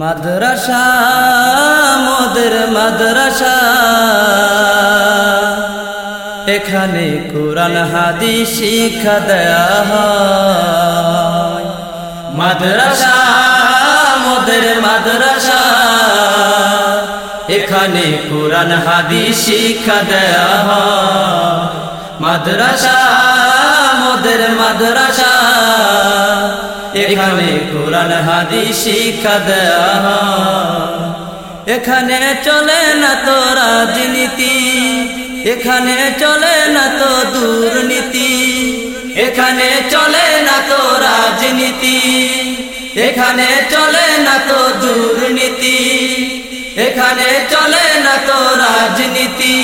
মাদ্রাসা, মোদের মাদ্রাসা। এখানে কোরআন হাদি শিক্ষা দেয়া মাদ্রাসা, মোদের মাদ্রাসা। এখানে কোরআন হাদি শিক্ষা দেয়া মাদ্রাসা, মোদের মাদ্রাসা। এখানে কোরআন হাদি শিক্ষা দেয়া এখানে চলে না তো রাজনীতি, এখানে চলে না তো দুর্নীতি, এখানে চলে না তো রাজনীতি, এখানে চলে না তো দুর্নীতি, এখানে চলে না তো রাজনীতি,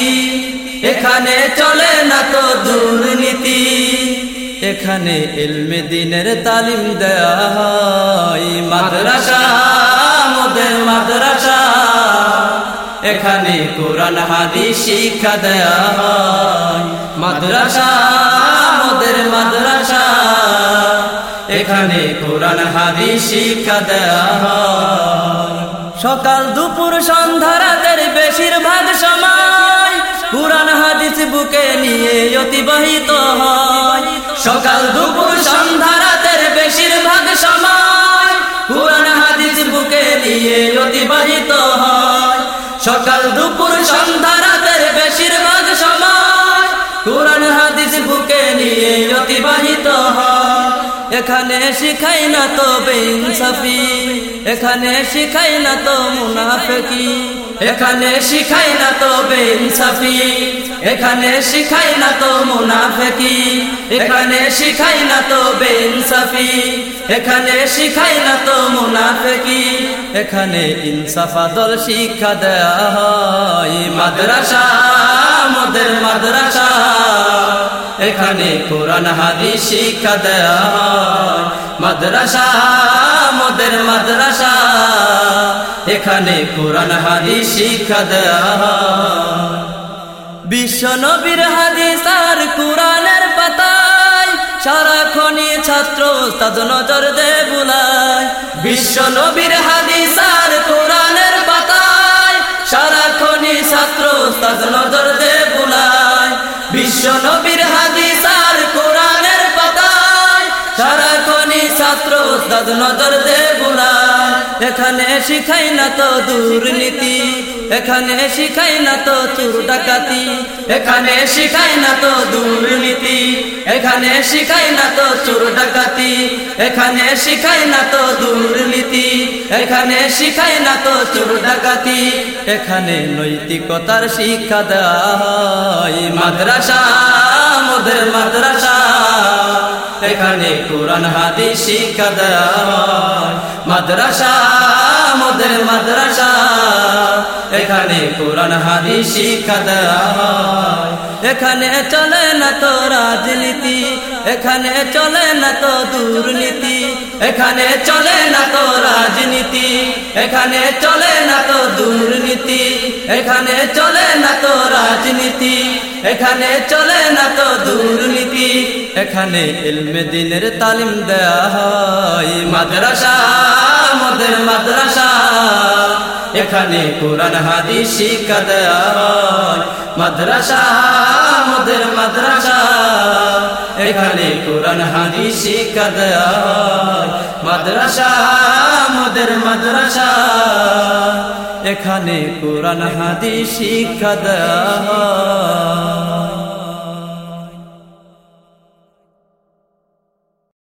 এখানে চলে না তো দুর্নীতি। এখানে এলমে দিনের তালিম দেয়া হয়। মাদ্রাসা, মোদের মাদ্রাসা। এখানে কোরআন হাদি শিক্ষা দেয়া হয়। মাদ্রাসা, মোদের মাদ্রাসা। এখানে কোরআন হাদি শিক্ষা দেয়া হয়। সকাল, দুপুর, সন্ধ্যা, রাতের বেশিরভাগ সময় কোরআন, হাদিস বুকে নিয়ে অতিবাহিত হয়। সকাল দুপুর সন্ধ্যা রাতের বেশিরভাগ সময় কোরআন হাদিস বুকে নিয়ে অতিবাহিত হয়। সকাল দুপুর সন্ধ্যা রাতের বেশিরভাগ সময় কোরআন হাদিস বুকে নিয়ে অতিবাহিত হয়। এখানে শিখাই না তো বেইনসাফি এখানে শিখাই না তো মুনাফেকি। এখানে শিখাই না তো বেইনসাফি, এখানে শিখাই না তো মুনাফেকি, এখানে শিখাই না তো বেইনসাফি, এখানে শিখাই না তো মুনাফেকি, এখানে ইনসাফা দল শিক্ষা দেয়া হয় মাদ্রাসা, মোদের মাদ্রাসা, এখানে কোরআন হাদি শিক্ষা দেয়া হয় মাদ্রাসা, মোদের মাদ্রাসা এখানে কোরআন হাদি শিক্ষা দেয়া বিশ্ব নবীর হাদিস আর কোরআনের পাতায় সারাক্ষণই ছাত্র তাদ নজর দে বিশ্ব নবীর হাদিস আর কোরআনের পাতায় সারাক্ষণই ছাত্র তাদ নজর দে বিশ্ব নবীর হাদিস আর কোরআনের পাতায় সারাক্ষণই ছাত্র তাদ নজর দে বুলায় এখানে শিখাই না তো দুর্নীতি, এখানে শিখাই না তো চুর ডাকাতি, এখানে শিখাই না তো দুর্নীতি, এখানে শিখাই না তো চুর ডাকাতি, এখানে শিখাই না তো দুর্নীতি, এখানে শিখাই না তো চুর ডাকাতি, এখানে নৈতিকতার শিক্ষা হয় মাদ্রাসা মোদের মাদ্রাসা। এখানে কোরআন হাদি শিক্ষা দেওয়া মাদ্রাসা মোদের মাদ্রাসা, এখানে কোরআন হাদি শিক্ষা দেওয়া এখানে চলে না তো রাজনীতি, এখানে চলে না তো দুর্নীতি, এখানে চলে না তো রাজনীতি, এখানে চলে না তো এখানে চলে না তো রাজনীতি, এখানে চলে না তো দুর্নীতি। এখানে এলমে দিনের তালিম দেয়া হয়, মাদ্রাসা মোদের মাদ্রাসা। এখানে কোরআন হাদি শিক্ষা দেয়া হয়, মাদ্রাসা মোদের মাদ্রাসা। এখানে কোরআন হাদি শিক্ষা দেয়। মাদ্রাসা মোদের মাদ্রাসা। এখানে কোরআন হাদি শিক্ষা দেয়া।